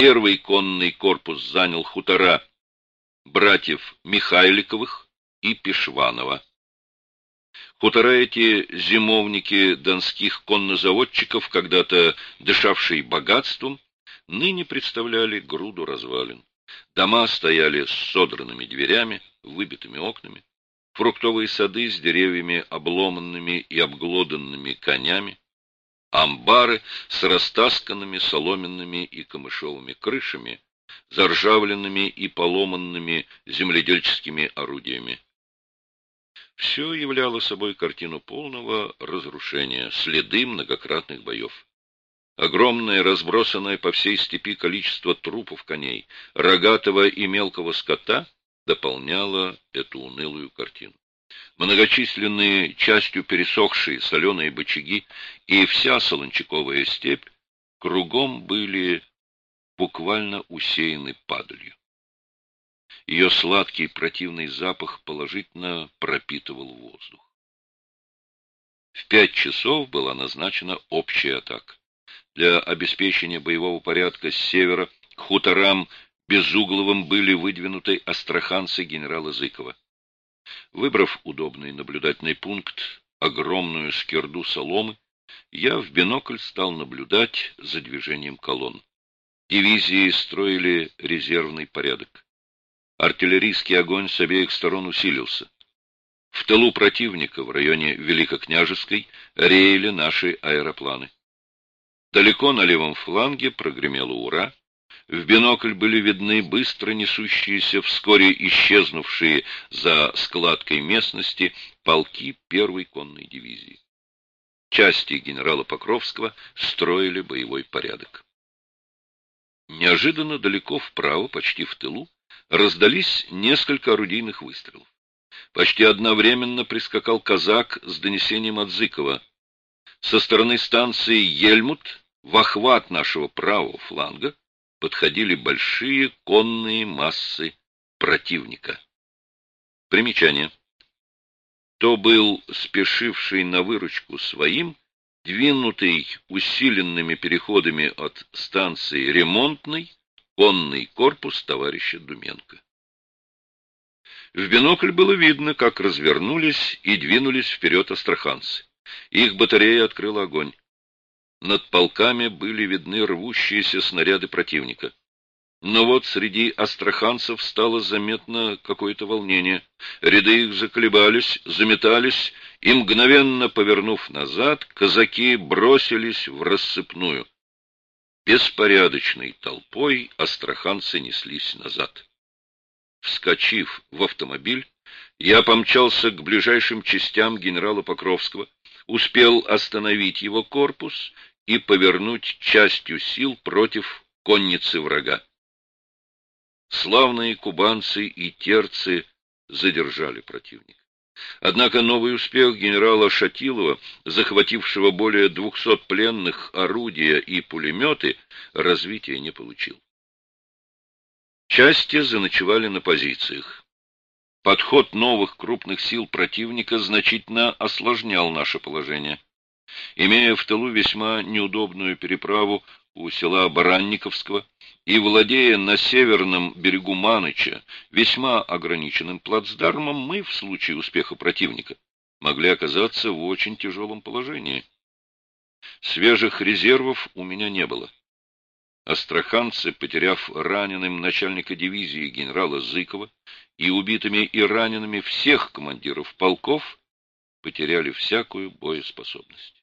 Первый конный корпус занял хутора братьев Михайликовых и Пешванова. Хутора эти зимовники донских коннозаводчиков, когда-то дышавшие богатством, ныне представляли груду развалин. Дома стояли с содранными дверями, выбитыми окнами, фруктовые сады с деревьями обломанными и обглоданными конями, амбары с растасканными соломенными и камышовыми крышами, заржавленными и поломанными земледельческими орудиями. Все являло собой картину полного разрушения, следы многократных боев. Огромное, разбросанное по всей степи количество трупов коней, рогатого и мелкого скота дополняло эту унылую картину. Многочисленные, частью пересохшие соленые бочаги и вся солончаковая степь кругом были буквально усеяны падалью. Ее сладкий противный запах положительно пропитывал воздух. В пять часов была назначена общая атака. Для обеспечения боевого порядка с севера к хуторам Безугловым были выдвинуты астраханцы генерала Зыкова. Выбрав удобный наблюдательный пункт, огромную скирду соломы, я в бинокль стал наблюдать за движением колонн. Дивизии строили резервный порядок. Артиллерийский огонь с обеих сторон усилился. В тылу противника в районе Великокняжеской реяли наши аэропланы. Далеко на левом фланге прогремело «Ура!». В бинокль были видны быстро несущиеся, вскоре исчезнувшие за складкой местности полки первой конной дивизии. Части генерала Покровского строили боевой порядок. Неожиданно далеко вправо, почти в тылу, раздались несколько орудийных выстрелов. Почти одновременно прискакал казак с донесением от Зыкова. Со стороны станции Ельмут в охват нашего правого фланга подходили большие конные массы противника. Примечание. То был спешивший на выручку своим, двинутый усиленными переходами от станции Ремонтной конный корпус товарища Думенко. В бинокль было видно, как развернулись и двинулись вперед астраханцы. Их батарея открыла огонь. Над полками были видны рвущиеся снаряды противника. Но вот среди астраханцев стало заметно какое-то волнение. Ряды их заколебались, заметались, и, мгновенно повернув назад, казаки бросились в рассыпную. Беспорядочной толпой астраханцы неслись назад. Вскочив в автомобиль, я помчался к ближайшим частям генерала Покровского, успел остановить его корпус и повернуть частью сил против конницы врага. Славные кубанцы и терцы задержали противника. Однако новый успех генерала Шатилова, захватившего более 200 пленных, орудия и пулеметы, развития не получил. Части заночевали на позициях. Подход новых крупных сил противника значительно осложнял наше положение. Имея в тылу весьма неудобную переправу у села Баранниковского, и, владея на северном берегу Маныча весьма ограниченным плацдармом, мы, в случае успеха противника, могли оказаться в очень тяжелом положении. Свежих резервов у меня не было. Астраханцы, потеряв раненым начальника дивизии генерала Зыкова и убитыми и ранеными всех командиров полков, потеряли всякую боеспособность.